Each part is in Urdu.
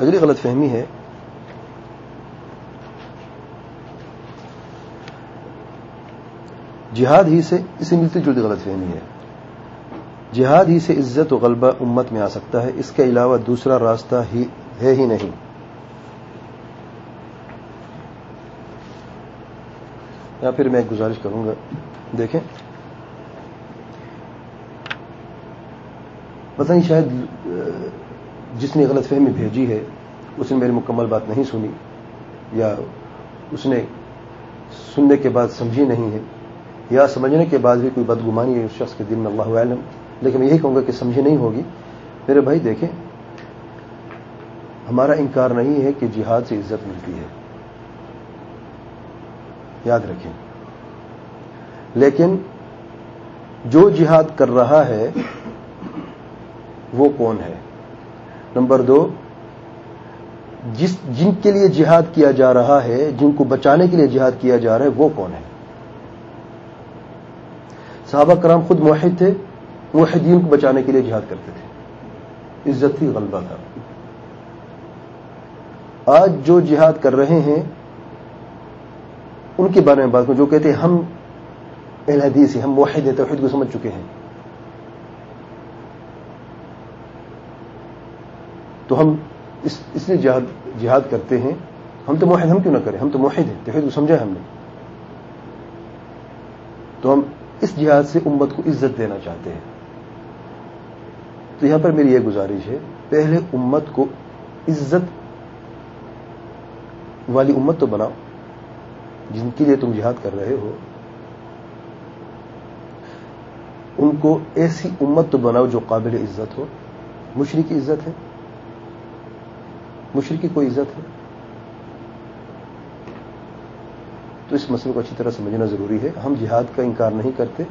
اگلی غلط فہمی ہے، جہاد ہی سے اسے ملتی جلدی غلط فہمی ہے۔ جہاد ہی سے عزت و غلبہ امت میں آ سکتا ہے، اس کے علاوہ دوسرا راستہ ہی ہے ہی نہیں۔ یا پھر میں ایک گزارش کروں گا، دیکھیں۔ پتہ نہیں شاید جس نے غلط فہمی بھیجی ہے، اس نے میری مکمل بات نہیں سنی، یا اس نے سننے کے بعد سمجھی نہیں ہے، یا سمجھنے کے بعد بھی کوئی بدگمانی ہے اس شخص کے دل میں، اللہ عالم لیکن میں یہی کہوں گا کہ سمجھی نہیں ہوگی۔ میرے بھائی، دیکھیں، ہمارا انکار نہیں ہے کہ جہاد سے عزت ملتی ہے۔ یاد رکھیں۔ لیکن جو جہاد کر رہا ہے، وہ کون ہے؟ نمبر دو، جس، جن کے لیے جہاد کیا جا رہا ہے، جن کو بچانے کے لیے جہاد کیا جا رہا ہے، وہ کون ہے صحابہ کرام خود موحد تھے، موحدین کو بچانے کے لیے جہاد کرتے تھے۔ عزت ہی غلبہ تھا۔ آج جو جہاد کر رہے ہیں، ان کے بارے میں بات کروں، جو کہتے ہیں ہم اہل حدیث ہم موحد ہیں، توحید کو سمجھ چکے ہیں۔ تو ہم اس اس لیے جہاد جہاد کرتے ہیں۔ ہم تو موحد، ہم کیوں نہ کریں؟ ہم تو موحد ہیں توحید کو سمجھا ہم نے۔ تو ہم اس جہاد سے امت کو عزت دینا چاہتے ہیں۔ تو یہاں پر میری یہ گزارش ہے، پہلے امت کو عزت والی امت تو بناؤ، جن کے لیے تم جہاد کر رہے ہو۔ ان کو ایسی امت تو بناؤ جو قابل عزت ہو۔ مشرق کی عزت ہے۔ مشرق کی کوئی عزت ہے؟ تو اس مسئلے کو اچھی طرح سمجھنا ضروری ہے۔ ہم جہاد کا انکار نہیں کرتے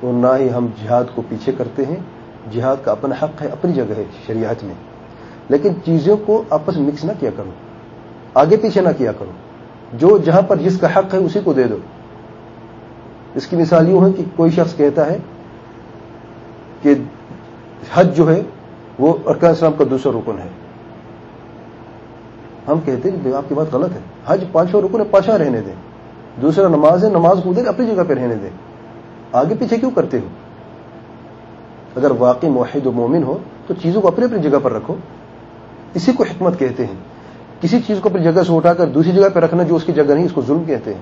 اور نہ ہی ہم جہاد کو پیچھے کرتے ہیں۔ جہاد کا اپنا حق ہے، اپنی جگہ ہے شریعت میں۔ لیکن چیزوں کو آپس مکس نہ کیا کرو۔ آگے پیچھے نہ کیا کرو۔ جو جہاں پر جس کا حق ہے اسی کو دے دو۔ اس کی مثال یوں ہے کہ کوئی شخص کہتا ہے کہ حج جو ہے وہ ارکان اسلام کا دوسرا رکن ہے۔ ہم کہتے ہیں کہ آپ کی بات غلط ہے۔ حج پانچواں رکن ہے پانچواں رہنے دیں۔ دوسرا نماز ہے، نماز کو دیں اپنی جگہ پہ رہنے دیں۔ آگے پیچھے کیوں کرتے ہو؟ اگر واقعی موحد و مومن ہو، تو چیزوں کو اپنی اپنی جگہ پر رکھو۔ اسی کو حکمت کہتے ہیں۔ کسی چیز کو اپنی جگہ سے اٹھا کر دوسری جگہ پہ رکھنا جو اس کی جگہ نہیں، اس کو ظلم کہتے ہیں۔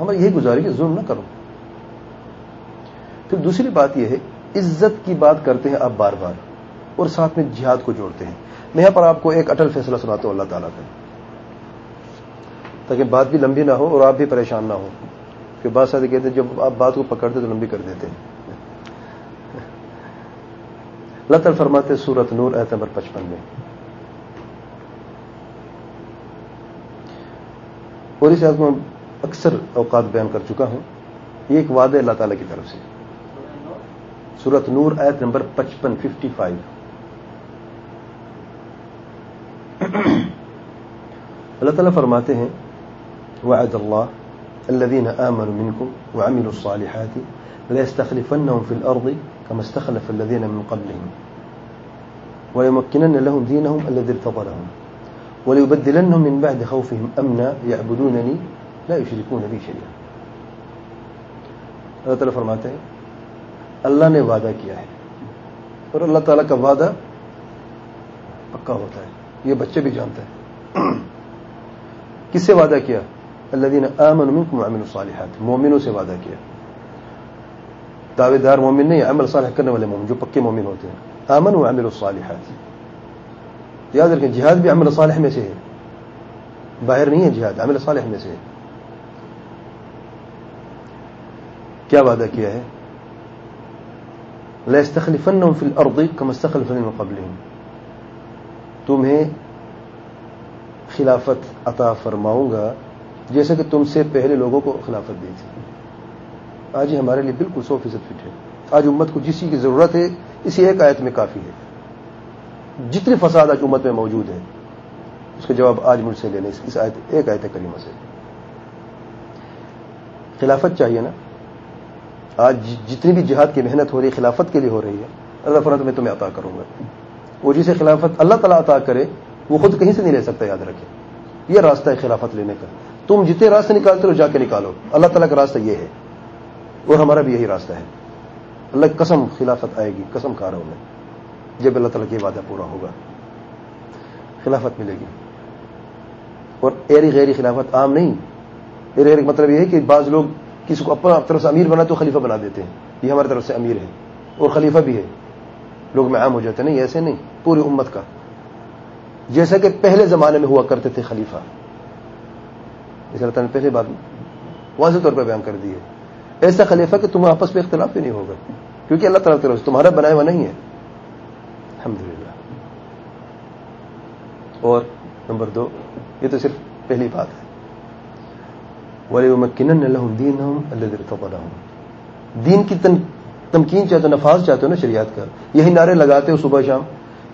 ہماری یہی گزارش ہے ظلم نہ کرو۔ پھر دوسری بات یہ ہے، عزت کی بات کرتے ہیں آپ بار بار اور ساتھ میں جہاد کو جوڑتے ہیں۔ میں یہاں پر آپ کو ایک اٹل فیصلہ سناتا ہوں، اللہ تعالیٰ کا۔ تاکہ بات بھی لمبی نہ ہو اور آپ بھی پریشان نہ ہو۔ کہ بات ساتھ کہتے ہیں، جب آپ بات کو پکڑتے تو لمبی کر دیتے ہیں۔ اللہ تعالیٰ فرماتے سورت نور ایت نمبر پچپن میں۔ اور اس میں اکثر اوقات بیان کر چکا ہوں۔ یہ ایک وعدہ اللہ تعالیٰ کی طرف سے۔ سورت نور ایت نمبر پچپن ففٹی فائیو اللہ تعالیٰ فرماتے ہیں، وعد اللہ الذين آمنوا منكم وعملوا الصالحات ليستخلفنهم في الأرض كما استخلف الذين من قبلهم ويمكنن لهم دينهم الذي ارتضى لهم وليبدلنهم من بعد خوفهم أمنا يعبدونني لا يشركون بي شيئا۔ اللہ تعالیٰ فرماتے ہیں، اللہ نے وعدہ کیا ہے اور اللہ تعالیٰ کا وعدہ پکا ہوتا ہے۔ یہ بچے بھی جانتے ہیں۔ کس سے وعدہ کیا؟ اللہ دین امن امن الصالحات۔ مومنوں سے وعدہ کیا۔ دعوے دار مومن نہیں، عمل صالح کرنے والے مومن، جو پکے مومن ہوتے ہیں۔ امن و عمل الصالحات۔ یاد رکھیں، جہاد بھی عمل صالح میں سے ہے۔ باہر نہیں ہے جہاد، عمل صالح میں سے ہے۔ کیا وعدہ کیا ہے؟ لَيَسْتَخْلِفَنَّهُمْ فِي الْأَرْضِ كَمَا اسْتَخْلَفَ مِنْ قَبْلِهِمْ۔ تمہیں خلافت عطا فرماؤں گا جیسے کہ تم سے پہلے لوگوں کو خلافت دی تھی۔ آج ہی ہمارے لیے بالکل سو فیصد فٹ ہے۔ آج امت کو جس چیز کی ضرورت ہے، اسی ایک آیت میں کافی ہے۔ جتنے فساد آج امت میں موجود ہیں اس کا جواب آج مجھ سے لینے اس آیت، ایک آیت کریمہ سے۔ خلافت چاہیے نا؟ آج جتنی بھی جہاد کی محنت ہو رہی ہے خلافت کے لیے ہو رہی ہے، اللہ فرت میں تمہیں عطا کروں گا۔ وہ جسے خلافت اللہ تعالیٰ عطا کرے، وہ خود کہیں سے نہیں لے سکتا، یاد رکھے یہ راستہ ہے خلافت لینے کا۔ تم جتنے راستے نکالتے ہو، جا کے نکالو۔ اللہ تعالیٰ کا راستہ یہ ہے۔ اور ہمارا بھی یہی راستہ ہے۔ اللہ قسم خلافت آئے گی، قسم کھا رہا ہوں میں۔ جب اللہ تعالیٰ کی وعدہ پورا ہوگا، خلافت ملے گی۔ اور ایری غیری خلافت عام نہیں۔ ایری غیر مطلب یہ ہے کہ بعض لوگ کسی کو اپنا طرف سے امیر بنا تو خلیفہ بنا دیتے ہیں۔ یہ ہماری طرف سے امیر ہے۔ اور خلیفہ بھی ہے۔ لوگ میں عام ہو جاتے نہیں، ایسے نہیں، پوری امت کا۔ جیسا کہ پہلے زمانے میں ہوا کرتے تھے خلیفہ۔ اس اللہ تعالیٰ نے پہلے بات واضح طور پہ بیان کر دی ہے۔ ایسا خلیفہ کہ تمہیں آپس میں اختلاف بھی نہیں ہوگا۔ کیونکہ اللہ تعالیٰ طرف سے تمہارا بنایا ہوا نہیں ہے۔ الحمد اور نمبر دو، یہ تو صرف پہلی بات ہے۔ دین ہوں اللہ دین کی تمکین چاہتے ہو، نفاذ چاہتے ہو نا، شریعت کا۔ یہی نعرے لگاتے ہو صبح شام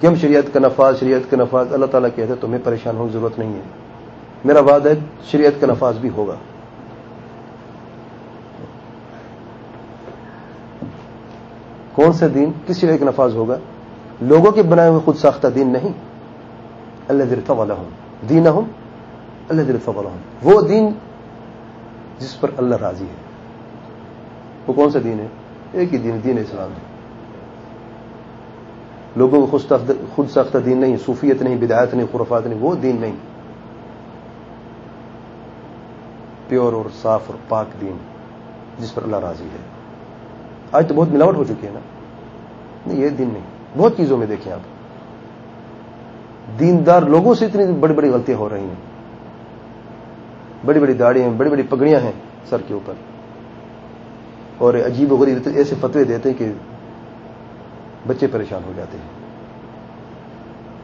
کہ ہم شریعت کا نفاذ، شریعت کا نفاذ، اللہ تعالیٰ کہتے ہیں، تمہیں پریشان ہونے کی ضرورت نہیں ہے۔ میرا وعد ہے، شریعت کا نفاذ بھی ہوگا۔ کون سا دین کس شریعت کا نفاذ ہوگا؟ لوگوں کے بنائے ہوئے خود ساختہ دین نہیں۔ اللہ درفا والا ہوں دین ہوں اللہ درفا والا ہوں وہ دین جس پر اللہ راضی ہے۔ وہ کون سا دین ہے؟ ایک ہی دین دین اسلام۔ ہے لوگوں کو خود ساختہ دین نہیں، صوفیت نہیں بدایت نہیں خرفات نہیں، وہ دین نہیں۔ پیور اور صاف اور پاک دین، جس پر اللہ راضی ہے۔ آج تو بہت ملاوٹ ہو چکی ہے نا۔ نہیں، یہ دن نہیں۔ بہت چیزوں میں دیکھیں آپ۔ دیندار لوگوں سے اتنی بڑی بڑی غلطیاں ہو رہی ہیں۔ بڑی بڑی داڑیاں بڑی بڑی پگڑیاں ہیں سر کے اوپر۔ اور عجیب و غریب ایسے فتوے دیتے ہیں کہ بچے پریشان ہو جاتے ہیں۔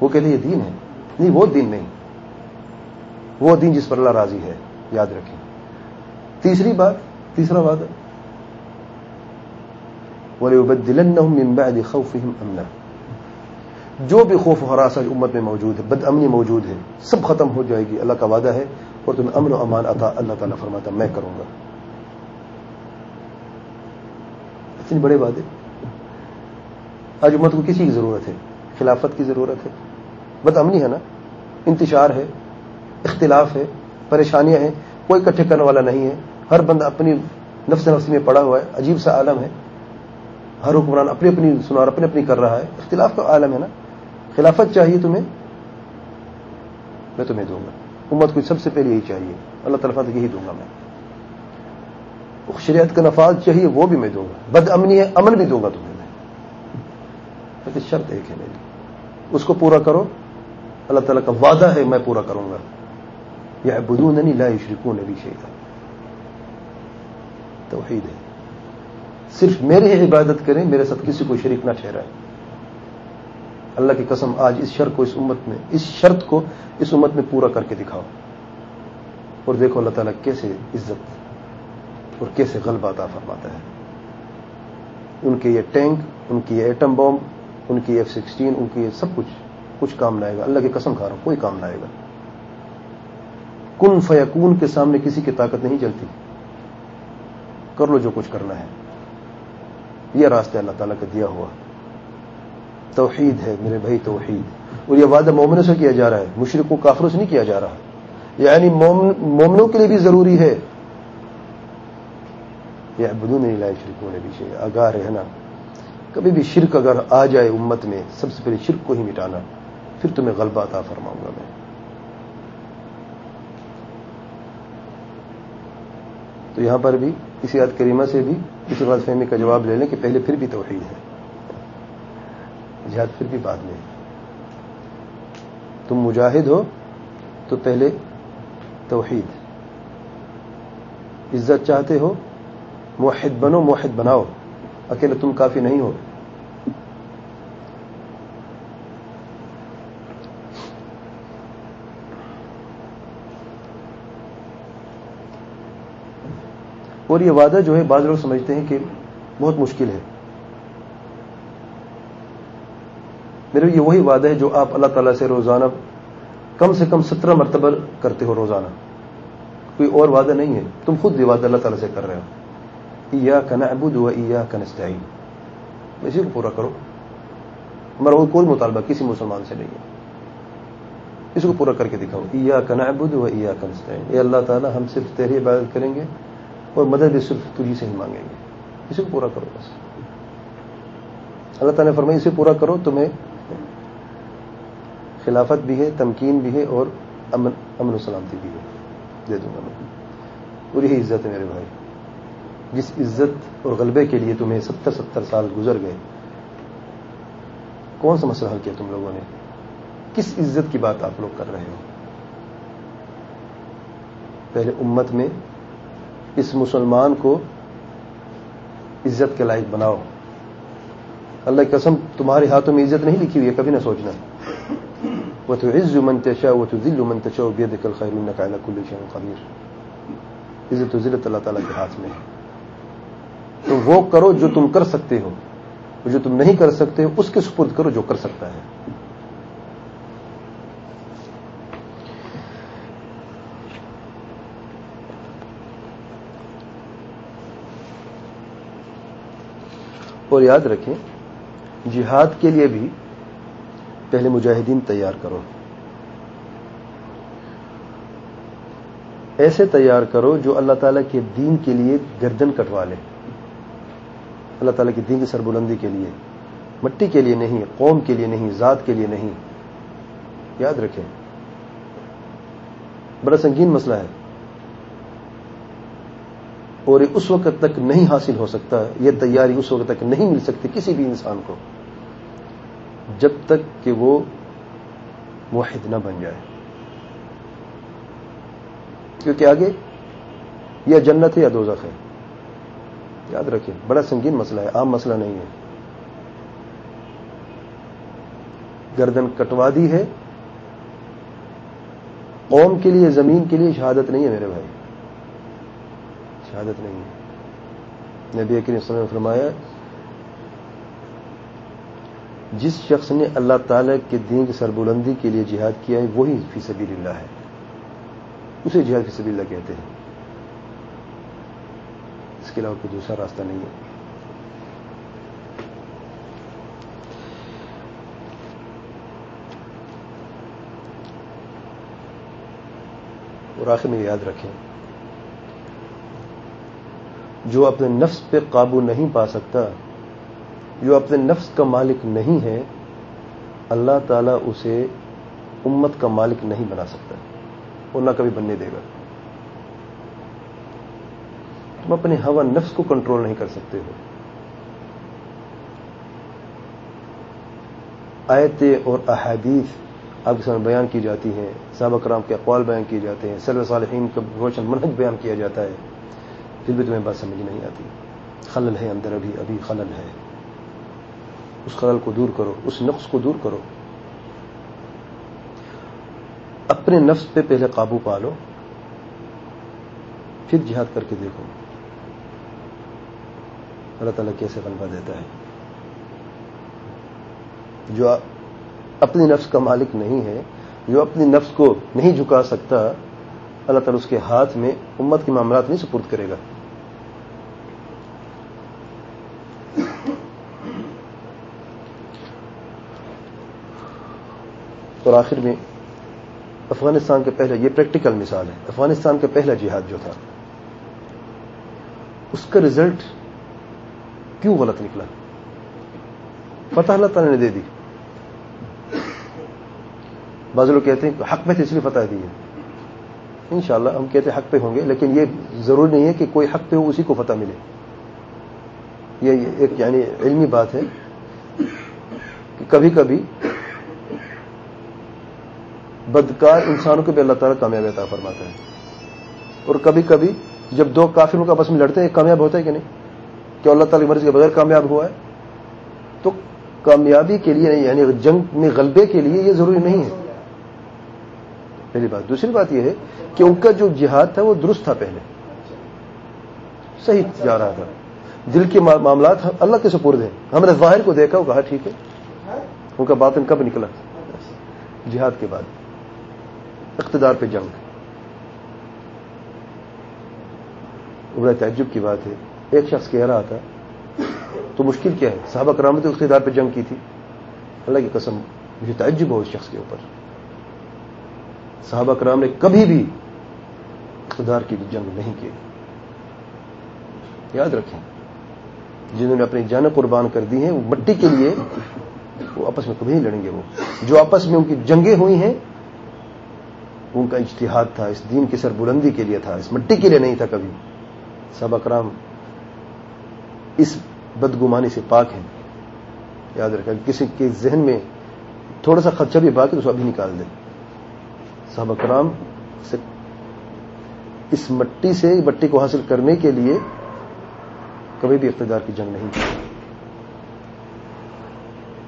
وہ کہتے یہ دین ہے۔ نہیں، وہ دین نہیں۔ وہ دین جس پر اللہ راضی ہے، یاد رکھیں۔ تیسری بات، تیسرا بات ہے جو بھی خوف و حراس امت میں موجود ہے، بد امنی موجود ہے، سب ختم ہو جائے گی۔ اللہ کا وعدہ ہے اور تمہیں امن و امان عطا، اللہ تعالیٰ فرماتا میں کروں گا۔ اتنی بڑے وعدے آج امت کو کسی کی ضرورت ہے، خلافت کی ضرورت ہے۔ بد امنی ہے نا، انتشار ہے، اختلاف ہے، پریشانیاں ہیں، کوئی کٹھے کرنے والا نہیں ہے۔ ہر بندہ اپنی نفس نفسی میں پڑا ہوا ہے، عجیب سا عالم ہے۔ ہر حکمران اپنی اپنی سنار اپنی اپنی کر رہا ہے۔ اختلاف کا عالم ہے نا۔ خلافت چاہیے تمہیں، میں تمہیں دوں گا۔ امت کو سب سے پہلے یہی چاہیے۔ اللہ تعالیٰ یہی دوں گا میں۔ شریعت کا نفاذ چاہیے، وہ بھی میں دوں گا۔ بد امنی ہے، امن بھی دوں گا تمہیں میں۔ شرط ایک ہے میری۔ اس کو پورا کرو۔ اللہ تعالیٰ کا وعدہ ہے، میں پورا کروں گا۔ یا بدو نہیں لا شرکو نبی شیخ توحید ہے۔ صرف میری ہی عبادت کریں، میرے ساتھ کسی کو شریک نہ ٹھہرائے اللہ کی قسم، آج اس شرط کو، اس امت میں، اس شرط کو، اس امت میں پورا کر کے دکھاؤ۔ اور دیکھو اللہ تعالیٰ کیسے عزت اور کیسے غلبہ عطا فرماتا ہے۔ ان کے یہ ٹینک، ان کی یہ ایٹم بم، ان کی ایف سکسٹین، ان کی یہ سب کچھ کچھ کام نہ آئے گا۔ اللہ کی قسم کھا رہا ہوں، کوئی کام نہ آئے گا۔ کن فیکون کے سامنے کسی کی طاقت نہیں چلتی کر لو جو کچھ کرنا ہے۔ یہ راستہ اللہ تعالیٰ کا دیا ہوا۔ توحید ہے، میرے بھائی، توحید۔ اور یہ وعدہ مومنوں سے کیا جا رہا ہے؟ مشرق کو کافروں سے نہیں کیا جا رہا۔ یعنی مومنوں کے لیے بھی ضروری ہے۔ یہ بدو نہیں لائے شرکوں نے بھی اگار ہے نا کبھی بھی شرک اگر آ جائے امت میں، سب سے پہلے شرک کو ہی مٹانا۔ پھر تمہیں غلبہ عطا فرماؤں گا میں۔ تو یہاں پر بھی کسی یاد کریمہ سے بھی کسی بات فہمی کا جواب لے لیں کہ پہلے پھر بھی توحید ہے۔ جہاد پھر بھی بعد میں۔ تم مجاہد ہو تو پہلے توحید۔ عزت چاہتے ہو موحد بنو، موحد بناؤ۔ اکیلے تم کافی نہیں ہو۔ اور یہ وعدہ جو ہے، بعض لوگ سمجھتے ہیں کہ بہت مشکل ہے۔ میرے یہ وہی وعدہ ہے جو آپ اللہ تعالیٰ سے روزانہ کم سے کم سترہ مرتبہ کرتے ہو روزانہ۔ کوئی اور وعدہ نہیں ہے۔ تم خود یہ وعدہ اللہ تعالیٰ سے کر رہے ہو۔ یا کا نعبد و یا کا نستعین اسی کو پورا کرو ہمارا وہ کوئی مطالبہ کسی مسلمان سے نہیں ہے اس کو پورا کر کے دکھاؤ ایا کا نعبد و ایا کا نستعین اے اللہ تعالیٰ ہم صرف تیری عبادت کریں گے اور مدد بھی صرف تجھی سے ہی مانگیں گے. اسے کو پورا کرو بس. اللہ تعالیٰ نے فرمائی اسے پورا کرو تمہیں خلافت بھی ہے، تمکین بھی ہے اور امن امن و سلامتی بھی ہے۔ دے دوں گا میں۔ اور یہی عزت ہے میرے بھائی۔ جس عزت اور غلبے کے لیے تمہیں ستر ستر سال گزر گئے۔ کون سا مسئلہ حل کیا تم لوگوں نے؟ کس عزت کی بات آپ لوگ کر رہے ہو؟ پہلے امت میں اس مسلمان کو عزت کے لائق بناؤ۔ اللہ کی قسم، تمہارے ہاتھوں میں عزت نہیں لکھی ہوئی ہے، کبھی نہ سوچنا۔ وہ تو عز منتشا وہ تو دل منتشا بے دقل خیر کل قبیر عزت و ذلت اللہ تعالیٰ کے ہاتھ میں ہے۔ تو وہ کرو جو تم کر سکتے ہو جو تم نہیں کر سکتے ہو، اس کے سپرد کرو جو کر سکتا ہے۔ اور یاد رکھیں، جہاد کے لیے بھی پہلے مجاہدین تیار کرو۔ ایسے تیار کرو جو اللہ تعالیٰ کے دین کے لیے گردن کٹوا لے۔ اللہ تعالیٰ کی دین کی سربلندی کے لیے، مٹی کے لیے نہیں، قوم کے لیے نہیں، ذات کے لیے نہیں۔ یاد رکھیں۔ بڑا سنگین مسئلہ ہے۔ اور یہ اس وقت تک نہیں حاصل ہو سکتا، یہ تیاری اس وقت تک نہیں مل سکتی کسی بھی انسان کو، جب تک کہ وہ واحد نہ بن جائے۔ کیونکہ آگے، یا جنت ہے یا دوزخ ہے۔ یاد رکھیں، بڑا سنگین مسئلہ ہے، عام مسئلہ نہیں ہے۔ گردن کٹوا دی ہے۔ قوم کے لیے، زمین کے لیے شہادت نہیں ہے میرے بھائی۔ شہادت نہیں ہے۔ نبی کریم صلی اللہ علیہ وسلم نے فرمایا، جس شخص نے اللہ تعالی کے دین کی سربلندی کے لیے جہاد کیا ہے، وہی فی سبیل اللہ ہے۔ اسے جہاد فی سبیل اللہ کہتے ہیں۔ اس کے علاوہ کوئی دوسرا راستہ نہیں ہے۔ اور آخر میں یاد رکھیں، جو اپنے نفس پہ قابو نہیں پا سکتا، جو اپنے نفس کا مالک نہیں ہے، اللہ تعالیٰ اسے امت کا مالک نہیں بنا سکتا اور نہ کبھی بننے دے گا۔ تم اپنے ہوا نفس کو کنٹرول نہیں کر سکتے ہو۔ آیتیں اور احادیث آپ کے سامنے بیان کی جاتی ہیں، صحابہ کرام کے اقوال بیان کیے جاتے ہیں سلو صالحین کا روشن منہج بیان کیا جاتا ہے۔ پھر بھی تمہیں بات سمجھ نہیں آتی۔ خلل ہے اندر ابھی ابھی خلل ہے۔ اس خلل کو دور کرو، اس نفس کو دور کرو۔ اپنے نفس پہ پہلے قابو پا لو، پھر جہاد کر کے دیکھو۔ اللہ تعالیٰ کیسے غلبہ دیتا ہے؟ جو اپنی نفس کا مالک نہیں ہے، جو اپنی نفس کو نہیں جھکا سکتا، اللہ تعالیٰ اس کے ہاتھ میں امت کے معاملات نہیں سپرد کرے گا۔ اور آخر میں، افغانستان کے پہلے یہ پریکٹیکل مثال ہے، افغانستان کا پہلا جہاد جو تھا، اس کا رزلٹ کیوں غلط نکلا؟ فتح اللہ تعالی نے دے دی۔ بعض لوگ کہتے ہیں حق میں تو اس لیے فتح دی ہے۔ انشاءاللہ ہم کہتے ہیں حق پہ ہوں گے، لیکن یہ ضرور نہیں ہے کہ کوئی حق پہ ہو، اسی کو فتح ملے۔ یہ ایک یعنی علمی بات ہے کہ کبھی کبھی بدکار انسانوں کو بھی اللہ تعالیٰ کامیاب عطا فرماتا ہے۔ اور کبھی کبھی جب دو کافروں کا آپس میں لڑتے ہیں، کامیاب ہوتا ہے کہ نہیں؟ کہ اللہ تعالیٰ کی مرضی کے بغیر کامیاب ہوا ہے، تو کامیابی کے لیے نہیں یعنی جنگ میں غلبے کے لیے یہ ضروری نہیں ہے۔ پہلی بات۔ دوسری بات یہ ہے کہ ان کا جو جہاد تھا وہ درست تھا پہلے۔ صحیح جا رہا تھا۔ دل کے معاملات اللہ کے سپرد ہیں۔ ہم نے ظاہر کو دیکھا، وہ کہا ٹھیک ہے۔ ان کا باطن کب نکلا؟ جہاد کے بعد۔ اقتدار پہ جنگ۔ بڑا تعجب کی بات ہے۔ ایک شخص کہہ رہا تھا، تو مشکل کیا ہے؟ صحابہ کرام نے اقتدار پہ جنگ کی تھی۔ اللہ کی قسم، مجھے تعجب ہو اس شخص کے اوپر۔ صحابہ کرام نے کبھی بھی اقتدار کی جنگ نہیں کی۔ یاد رکھیں، جنہوں نے اپنی جان قربان کر دی ہیں، وہ مٹی کے لیے وہ آپس میں کبھی نہیں لڑیں گے۔ وہ جو آپس میں ان کی جنگیں ہوئی ہیں، ان کا اجتہاد تھا، اس دین کی سر بلندی کے لیے تھا، اس مٹی کے لیے نہیں تھا کبھی۔ سب اکرام اس بدگمانی سے پاک ہیں۔ یاد رکھا کسی کے ذہن میں تھوڑا سا خدشہ بھی باقی تو اس کو ابھی نکال دے صاحب اکرام سے اس مٹی سے مٹی کو حاصل کرنے کے لیے کبھی بھی اقتدار کی جنگ نہیں کی۔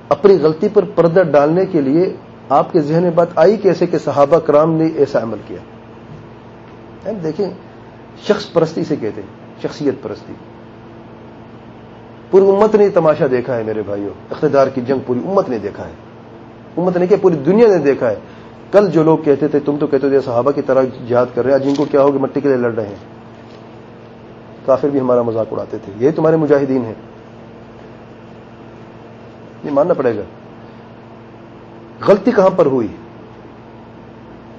اپنی غلطی پر پردہ ڈالنے کے لیے آپ کے ذہن میں بات آئی کیسے کہ صحابہ کرام نے ایسا عمل کیا۔ یعنی دیکھیں، شخص پرستی سے کہتے ہیں، شخصیت پرستی۔ پوری امت نے تماشا دیکھا ہے میرے بھائیوں، اقتدار کی جنگ پوری امت نے دیکھا ہے۔ امت نے کہ پوری دنیا نے دیکھا ہے۔ کل جو لوگ کہتے تھے، تم تو کہتے تھے صحابہ کی طرح یاد کر رہے ہیں جن کو کیا ہوگا؟ مٹی کے لیے لڑ رہے ہیں۔ کافر بھی ہمارا مذاق اڑاتے تھے۔ یہ تمہارے مجاہدین ہیں۔ یہ ماننا پڑے گا۔ غلطی کہاں پر ہوئی؟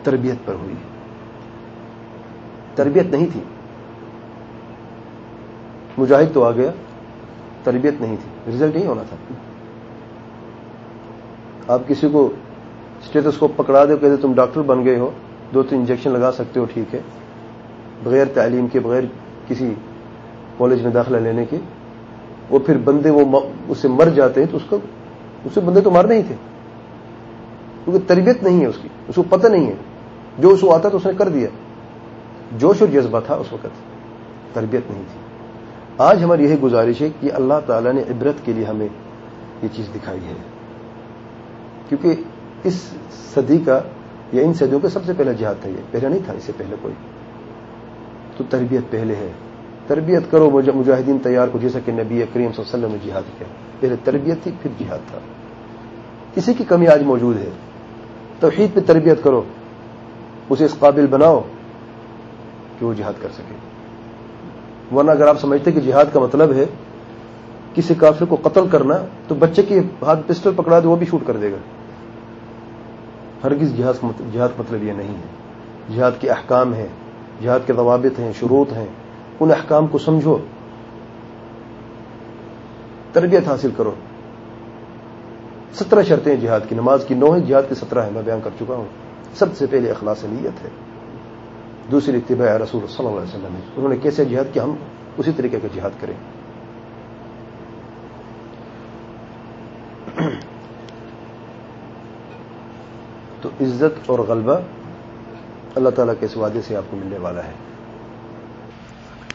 تربیت پر ہوئی۔ تربیت نہیں تھی۔ مجاہد تو آ گیا۔ تربیت نہیں تھی رزلٹ نہیں ہونا تھا۔ آپ کسی کو اسٹیٹس پکڑا دو کہتے تم ڈاکٹر بن گئے ہو، دو تین انجیکشن لگا سکتے ہو، ٹھیک ہے۔ بغیر تعلیم کے، بغیر کسی کالج میں داخلہ لینے کے، وہ پھر بندے وہ اس سے مر جاتے ہیں تو اس کو اس سے بندے تو مر نہیں تھے۔ کیونکہ تربیت نہیں ہے اس کی، اس کو پتہ نہیں ہے۔ جو اس کو آتا تو اس نے کر دیا۔ جوش اور جذبہ تھا اس وقت۔ تربیت نہیں تھی۔ آج ہماری یہی گزارش ہے کہ اللہ تعالی نے عبرت کے لیے ہمیں یہ چیز دکھائی ہے۔ کیونکہ اس صدی کا یا ان صدیوں کا سب سے پہلا جہاد تھا یہ پہلے نہیں تھا، اس سے پہلے کوئی۔ تو تربیت پہلے ہے۔ تربیت کرو مجاہدین تیار کو، جیسا کہ نبی کریم صلی اللہ علیہ وسلم نے جہاد کیا۔ پہلے تربیت تھی، پھر جہاد تھا۔ کسی کی کمی آج موجود ہے۔ توحید پہ تربیت کرو، اسے اس قابل بناؤ کہ وہ جہاد کر سکے۔ ورنہ اگر آپ سمجھتے کہ جہاد کا مطلب ہے کسی کافر کو قتل کرنا، تو بچے کی ہاتھ پسٹل پکڑا دے، وہ بھی شوٹ کر دے گا۔ ہرگز جہاد جہاد کا مطلب یہ نہیں ہے۔ جہاد کے احکام ہیں، جہاد کے ضوابط ہیں، شروط ہیں۔ ان احکام کو سمجھو۔ تربیت حاصل کرو۔ سترہ شرطیں جہاد کی، نماز کی، نو ہے، جہاد کی سترہ ہے میں بیان کر چکا ہوں۔ سب سے پہلے اخلاص نیت ہے۔ دوسری اتباع رسول صلی اللہ علیہ وسلم ہے انہوں نے کیسے جہاد کیا؟ ہم اسی طریقے کا جہاد کریں۔ تو عزت اور غلبہ اللہ تعالیٰ کے اس وعدے سے آپ کو ملنے والا ہے۔